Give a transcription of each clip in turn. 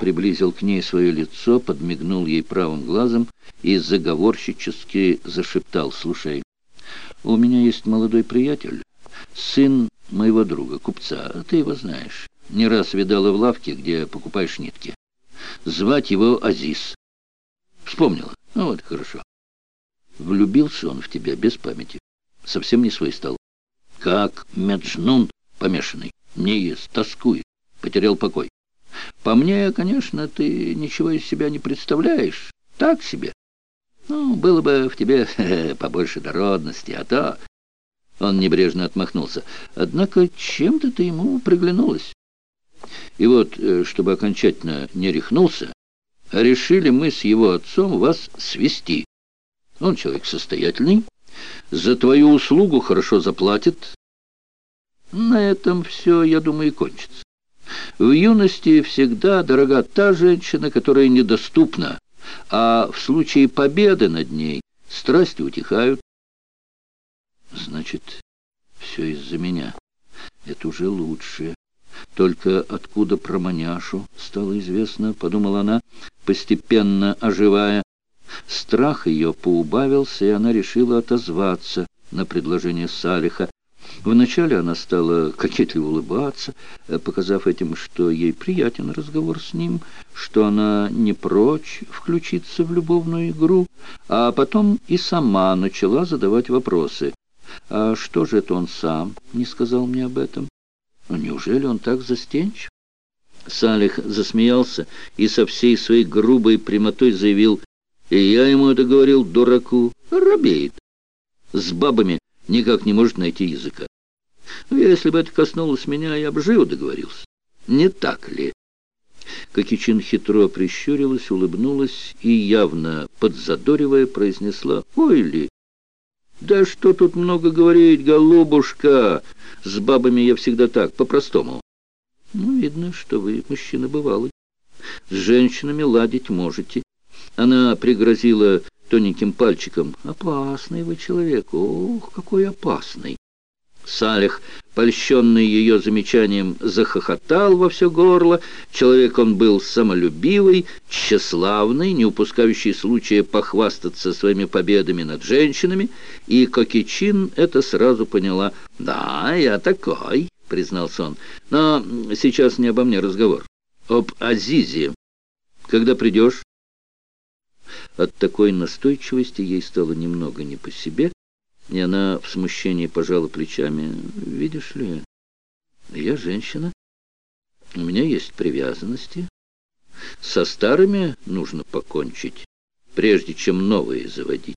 приблизил к ней свое лицо, подмигнул ей правым глазом и заговорщически зашептал, «Слушай, у меня есть молодой приятель, сын моего друга, купца, ты его знаешь. Не раз видала в лавке, где покупаешь нитки. Звать его Азиз. Вспомнила? Ну вот, хорошо. Влюбился он в тебя без памяти. Совсем не свой стал. Как Меджнун помешанный. Не ест, тоскует. Потерял покой. По мне, конечно, ты ничего из себя не представляешь. Так себе. Ну, было бы в тебе побольше дородности, а то... Он небрежно отмахнулся. Однако чем-то ты ему приглянулась. И вот, э, чтобы окончательно не рехнулся, решили мы с его отцом вас свести. Он человек состоятельный, за твою услугу хорошо заплатит. На этом все, я думаю, и кончится. В юности всегда дорога та женщина, которая недоступна, а в случае победы над ней страсти утихают. Значит, все из-за меня. Это уже лучше. Только откуда про маняшу стало известно, подумала она, постепенно оживая. Страх ее поубавился, и она решила отозваться на предложение Салиха. Вначале она стала кокетливо улыбаться, показав этим, что ей приятен разговор с ним, что она не прочь включиться в любовную игру, а потом и сама начала задавать вопросы. «А что же это он сам не сказал мне об этом? Неужели он так застенчив?» Салих засмеялся и со всей своей грубой прямотой заявил, «И я ему это говорил, дураку, робеет. С бабами никак не может найти языка. Ну, если бы это коснулось меня, я бы живо договорился. Не так ли?» Кокичин хитро прищурилась, улыбнулась и, явно подзадоривая, произнесла, «Ой ли, «Да что тут много говорить, голубушка! С бабами я всегда так, по-простому». «Ну, видно, что вы мужчина бывалый. С женщинами ладить можете». Она пригрозила тоненьким пальчиком. «Опасный вы человек! Ох, какой опасный!» Салих, польщенный ее замечанием, захохотал во все горло. Человек он был самолюбивый, тщеславный, не упускающий случая похвастаться своими победами над женщинами, и Кокичин это сразу поняла. «Да, я такой», — признался он, — «но сейчас не обо мне разговор. Об Азизе. Когда придешь?» От такой настойчивости ей стало немного не по себе, и она в смущении пожала плечами. «Видишь ли, я женщина. У меня есть привязанности. Со старыми нужно покончить, прежде чем новые заводить».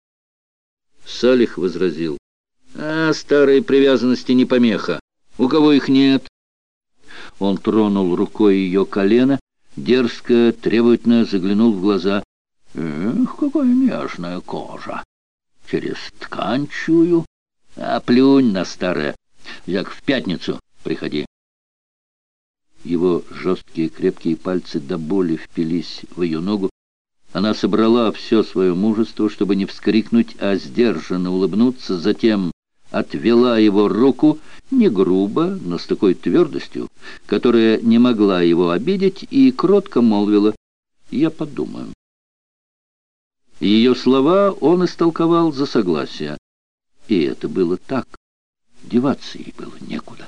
Салих возразил. «А старые привязанности не помеха. У кого их нет?» Он тронул рукой ее колено, дерзко, требовательно заглянул в глаза. «Эх, какая нежная кожа!» через ткань чую. А плюнь на старое. Як в пятницу приходи. Его жесткие крепкие пальцы до боли впились в ее ногу. Она собрала все свое мужество, чтобы не вскрикнуть, а сдержанно улыбнуться, затем отвела его руку не грубо, но с такой твердостью, которая не могла его обидеть, и кротко молвила «Я подумаю». Ее слова он истолковал за согласие. И это было так. Деваться ей было некуда.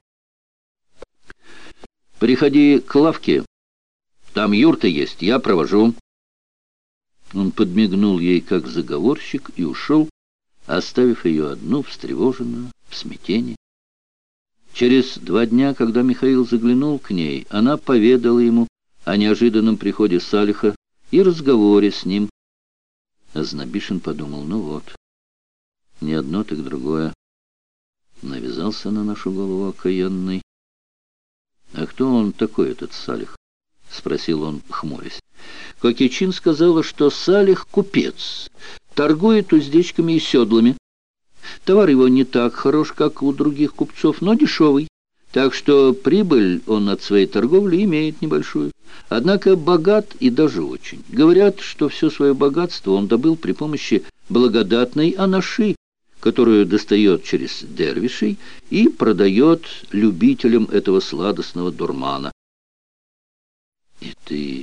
«Приходи к лавке. Там юрта есть, я провожу». Он подмигнул ей как заговорщик и ушел, оставив ее одну, встревоженную, в смятении. Через два дня, когда Михаил заглянул к ней, она поведала ему о неожиданном приходе Салиха и разговоре с ним, Знобишин подумал, ну вот, не одно, так другое. Навязался на нашу голову окаянный. «А кто он такой, этот Салих?» — спросил он, хмурясь. Кокичин сказала, что Салих — купец, торгует уздечками и седлами. Товар его не так хорош, как у других купцов, но дешевый. Так что прибыль он от своей торговли имеет небольшую. Однако богат и даже очень. Говорят, что все свое богатство он добыл при помощи благодатной анаши, которую достает через дервишей и продает любителям этого сладостного дурмана. «И ты.